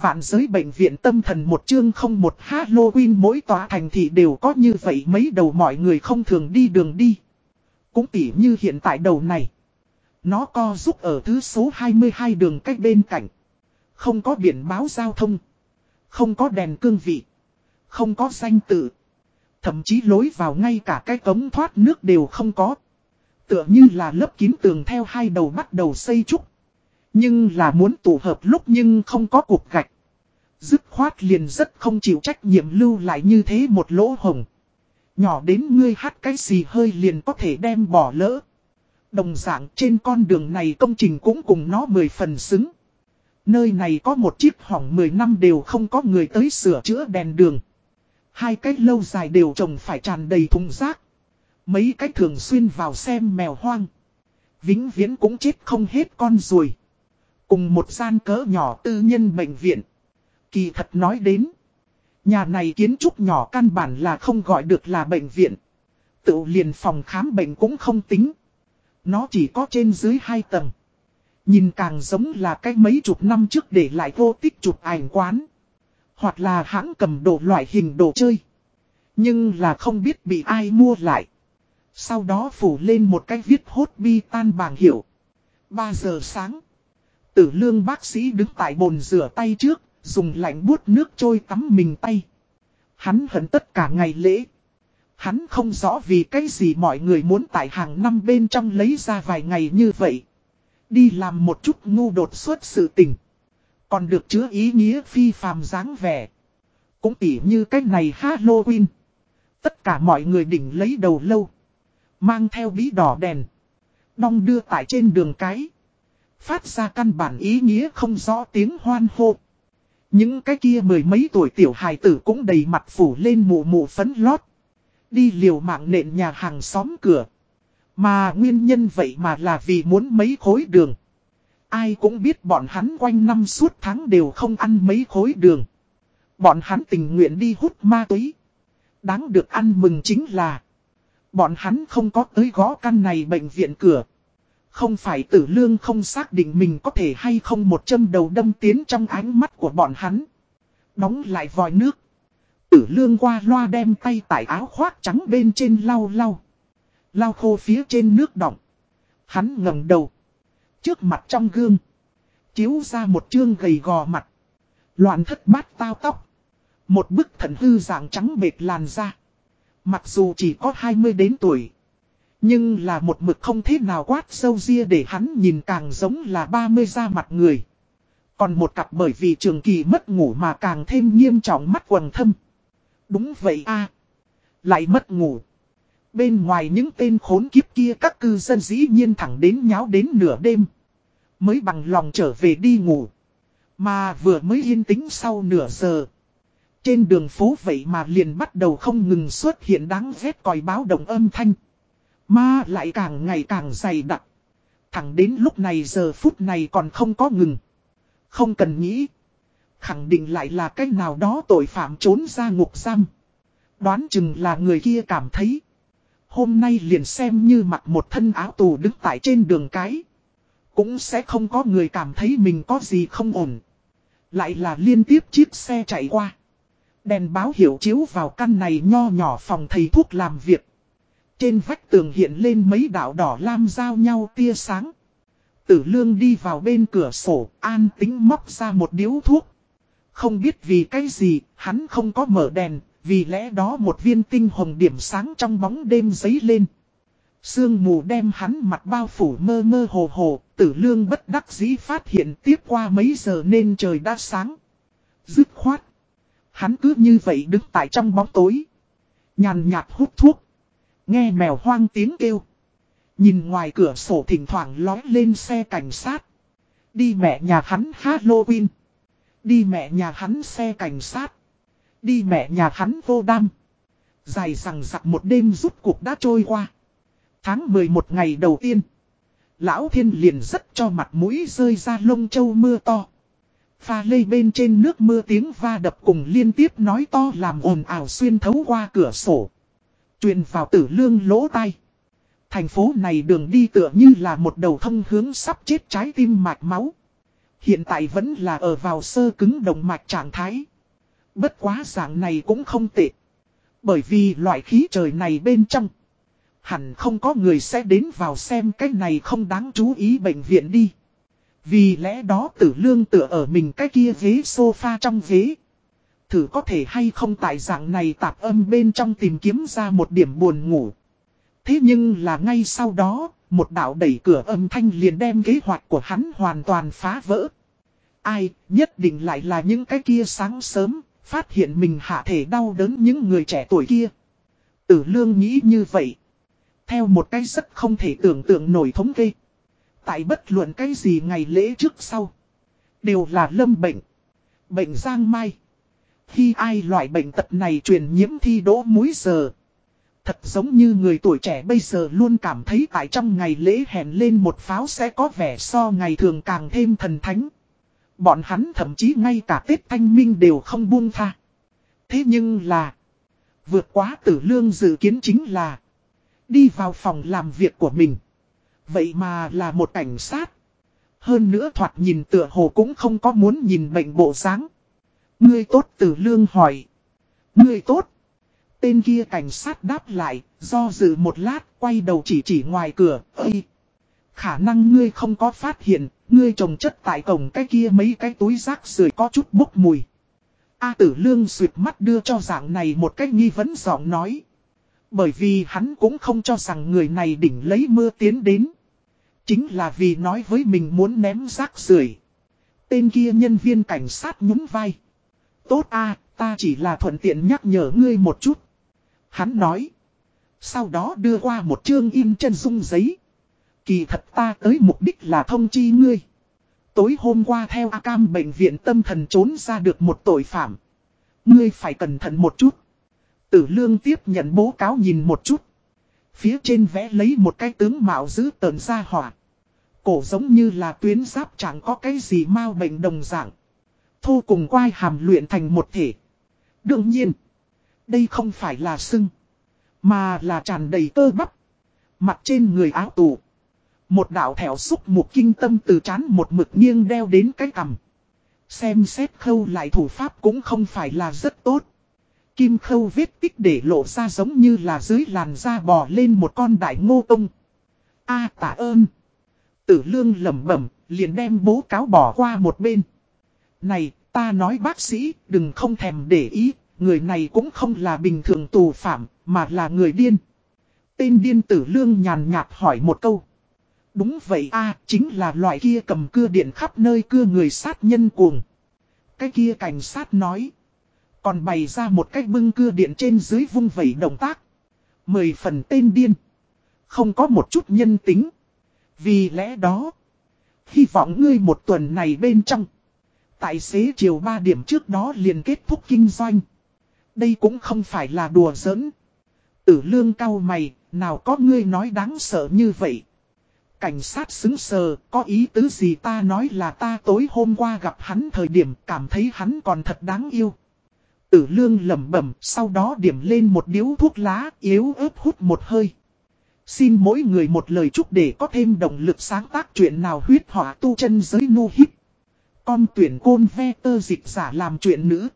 Vạn giới bệnh viện tâm thần một chương không một Halloween mỗi tòa thành thị đều có như vậy mấy đầu mọi người không thường đi đường đi. Cũng tỉ như hiện tại đầu này. Nó co giúp ở thứ số 22 đường cách bên cạnh. Không có biển báo giao thông. Không có đèn cương vị. Không có danh tự. Thậm chí lối vào ngay cả cái cống thoát nước đều không có. Tựa như là lớp kín tường theo hai đầu bắt đầu xây trúc. Nhưng là muốn tụ hợp lúc nhưng không có cục gạch. Dứt khoát liền rất không chịu trách nhiệm lưu lại như thế một lỗ hồng. Nhỏ đến ngươi hát cái gì hơi liền có thể đem bỏ lỡ. Đồng dạng trên con đường này công trình cũng cùng nó mười phần xứng. Nơi này có một chiếc hỏng 10 năm đều không có người tới sửa chữa đèn đường. Hai cái lâu dài đều trồng phải tràn đầy thùng rác. Mấy cái thường xuyên vào xem mèo hoang. Vĩnh viễn cũng chết không hết con ruồi. Cùng một gian cỡ nhỏ tư nhân bệnh viện. Kỳ thật nói đến. Nhà này kiến trúc nhỏ căn bản là không gọi được là bệnh viện. Tự liền phòng khám bệnh cũng không tính. Nó chỉ có trên dưới hai tầng. Nhìn càng giống là cái mấy chục năm trước để lại vô tích chụp ảnh quán. Hoặc là hãng cầm đồ loại hình đồ chơi. Nhưng là không biết bị ai mua lại. Sau đó phủ lên một cái viết hốt bi tan bảng hiệu. 3 giờ sáng. Tử lương bác sĩ đứng tại bồn rửa tay trước, dùng lạnh buốt nước trôi tắm mình tay. Hắn hận tất cả ngày lễ. Hắn không rõ vì cái gì mọi người muốn tại hàng năm bên trong lấy ra vài ngày như vậy. Đi làm một chút ngu đột xuất sự tình. Còn được chứa ý nghĩa phi phàm dáng vẻ. Cũng tỉ như cái này Halloween. Tất cả mọi người đỉnh lấy đầu lâu. Mang theo bí đỏ đèn. Đong đưa tại trên đường cái. Phát ra căn bản ý nghĩa không rõ tiếng hoan hô. Những cái kia mười mấy tuổi tiểu hài tử cũng đầy mặt phủ lên mù mù phấn lót. Đi liều mạng nện nhà hàng xóm cửa. Mà nguyên nhân vậy mà là vì muốn mấy khối đường. Ai cũng biết bọn hắn quanh năm suốt tháng đều không ăn mấy khối đường. Bọn hắn tình nguyện đi hút ma túy. Đáng được ăn mừng chính là. Bọn hắn không có tới gõ căn này bệnh viện cửa. Không phải tử lương không xác định mình có thể hay không một châm đầu đâm tiến trong ánh mắt của bọn hắn. Đóng lại vòi nước. Tử lương qua loa đem tay tải áo khoác trắng bên trên lau lau. Lau khô phía trên nước đọng. Hắn ngẩng đầu. Trước mặt trong gương. Chiếu ra một chương gầy gò mặt. Loạn thất bát tao tóc. Một bức thần hư dạng trắng bệt làn da. Mặc dù chỉ có 20 đến tuổi. Nhưng là một mực không thế nào quát sâu ria để hắn nhìn càng giống là 30 da mặt người. Còn một cặp bởi vì trường kỳ mất ngủ mà càng thêm nghiêm trọng mắt quần thâm. Đúng vậy a Lại mất ngủ. Bên ngoài những tên khốn kiếp kia các cư dân dĩ nhiên thẳng đến nháo đến nửa đêm. Mới bằng lòng trở về đi ngủ. Mà vừa mới yên tĩnh sau nửa giờ. Trên đường phố vậy mà liền bắt đầu không ngừng xuất hiện đáng ghét còi báo động âm thanh. Mà lại càng ngày càng dày đặc. Thẳng đến lúc này giờ phút này còn không có ngừng. Không cần nghĩ. Khẳng định lại là cách nào đó tội phạm trốn ra ngục giam. Đoán chừng là người kia cảm thấy. Hôm nay liền xem như mặc một thân áo tù đứng tại trên đường cái. Cũng sẽ không có người cảm thấy mình có gì không ổn. Lại là liên tiếp chiếc xe chạy qua. Đèn báo hiệu chiếu vào căn này nho nhỏ phòng thầy thuốc làm việc. Trên vách tường hiện lên mấy đạo đỏ lam giao nhau tia sáng. Tử lương đi vào bên cửa sổ, an tính móc ra một điếu thuốc. Không biết vì cái gì, hắn không có mở đèn, vì lẽ đó một viên tinh hồng điểm sáng trong bóng đêm giấy lên. Sương mù đem hắn mặt bao phủ mơ mơ hồ hồ, tử lương bất đắc dĩ phát hiện tiếp qua mấy giờ nên trời đã sáng. Dứt khoát. Hắn cứ như vậy đứng tại trong bóng tối. Nhàn nhạt hút thuốc. Nghe mèo hoang tiếng kêu. Nhìn ngoài cửa sổ thỉnh thoảng lói lên xe cảnh sát. Đi mẹ nhà hắn Halloween. Đi mẹ nhà hắn xe cảnh sát. Đi mẹ nhà hắn vô đam. Dài rằng giặc một đêm rút cuộc đã trôi qua. Tháng 11 ngày đầu tiên. Lão thiên liền rất cho mặt mũi rơi ra lông châu mưa to. Pha lê bên trên nước mưa tiếng va đập cùng liên tiếp nói to làm ồn ào xuyên thấu qua cửa sổ. Truyền vào tử lương lỗ tai. Thành phố này đường đi tựa như là một đầu thông hướng sắp chết trái tim mạch máu. Hiện tại vẫn là ở vào sơ cứng động mạch trạng thái. Bất quá dạng này cũng không tệ. Bởi vì loại khí trời này bên trong. Hẳn không có người sẽ đến vào xem cái này không đáng chú ý bệnh viện đi. Vì lẽ đó tử lương tựa ở mình cái kia ghế sofa trong ghế. Thử có thể hay không tại dạng này tạp âm bên trong tìm kiếm ra một điểm buồn ngủ. Thế nhưng là ngay sau đó, một đạo đẩy cửa âm thanh liền đem kế hoạch của hắn hoàn toàn phá vỡ. Ai, nhất định lại là những cái kia sáng sớm, phát hiện mình hạ thể đau đớn những người trẻ tuổi kia. Tử lương nghĩ như vậy. Theo một cái rất không thể tưởng tượng nổi thống kê. Tại bất luận cái gì ngày lễ trước sau. Đều là lâm bệnh. Bệnh giang mai. Khi ai loại bệnh tật này truyền nhiễm thi đỗ múi giờ. Thật giống như người tuổi trẻ bây giờ luôn cảm thấy tại trong ngày lễ hẹn lên một pháo sẽ có vẻ so ngày thường càng thêm thần thánh. Bọn hắn thậm chí ngay cả Tết Thanh Minh đều không buông tha. Thế nhưng là, vượt quá tử lương dự kiến chính là, đi vào phòng làm việc của mình. Vậy mà là một cảnh sát. Hơn nữa thoạt nhìn tựa hồ cũng không có muốn nhìn bệnh bộ dáng. Ngươi tốt tử lương hỏi. Ngươi tốt. Tên kia cảnh sát đáp lại, do dự một lát, quay đầu chỉ chỉ ngoài cửa, ơi. Khả năng ngươi không có phát hiện, ngươi trồng chất tại cổng cái kia mấy cái túi rác rưởi có chút bốc mùi. A tử lương suyệt mắt đưa cho dạng này một cách nghi vấn giọng nói. Bởi vì hắn cũng không cho rằng người này đỉnh lấy mưa tiến đến. Chính là vì nói với mình muốn ném rác rưởi Tên kia nhân viên cảnh sát nhún vai. Tốt a, ta chỉ là thuận tiện nhắc nhở ngươi một chút. Hắn nói. Sau đó đưa qua một chương in chân dung giấy. Kỳ thật ta tới mục đích là thông chi ngươi. Tối hôm qua theo A Cam bệnh viện tâm thần trốn ra được một tội phạm. Ngươi phải cẩn thận một chút. Tử lương tiếp nhận bố cáo nhìn một chút. Phía trên vẽ lấy một cái tướng mạo giữ tờn ra hỏa. Cổ giống như là tuyến giáp chẳng có cái gì mau bệnh đồng dạng. Thu cùng quai hàm luyện thành một thể. Đương nhiên, đây không phải là sưng, mà là tràn đầy cơ bắp. Mặt trên người áo tù. Một đạo thẻo xúc một kinh tâm từ chán một mực nghiêng đeo đến cái cằm. Xem xét khâu lại thủ pháp cũng không phải là rất tốt. Kim khâu vết tích để lộ ra giống như là dưới làn da bò lên một con đại ngô tông. a tạ ơn. Tử lương lẩm bẩm, liền đem bố cáo bỏ qua một bên. Này, ta nói bác sĩ, đừng không thèm để ý, người này cũng không là bình thường tù phạm, mà là người điên. Tên điên tử lương nhàn nhạt hỏi một câu. Đúng vậy a chính là loại kia cầm cưa điện khắp nơi cưa người sát nhân cuồng. Cái kia cảnh sát nói. Còn bày ra một cách bưng cưa điện trên dưới vung vẩy động tác. Mười phần tên điên. Không có một chút nhân tính. Vì lẽ đó. Hy vọng ngươi một tuần này bên trong tại xế chiều 3 điểm trước đó liền kết thúc kinh doanh. Đây cũng không phải là đùa giỡn. Tử lương cao mày, nào có ngươi nói đáng sợ như vậy. Cảnh sát xứng sờ, có ý tứ gì ta nói là ta tối hôm qua gặp hắn thời điểm cảm thấy hắn còn thật đáng yêu. Tử lương lẩm bẩm, sau đó điểm lên một điếu thuốc lá, yếu ớt hút một hơi. Xin mỗi người một lời chúc để có thêm động lực sáng tác chuyện nào huyết họa tu chân giới nu hít. Con tuyển côn ve tơ dịch giả làm chuyện nữ.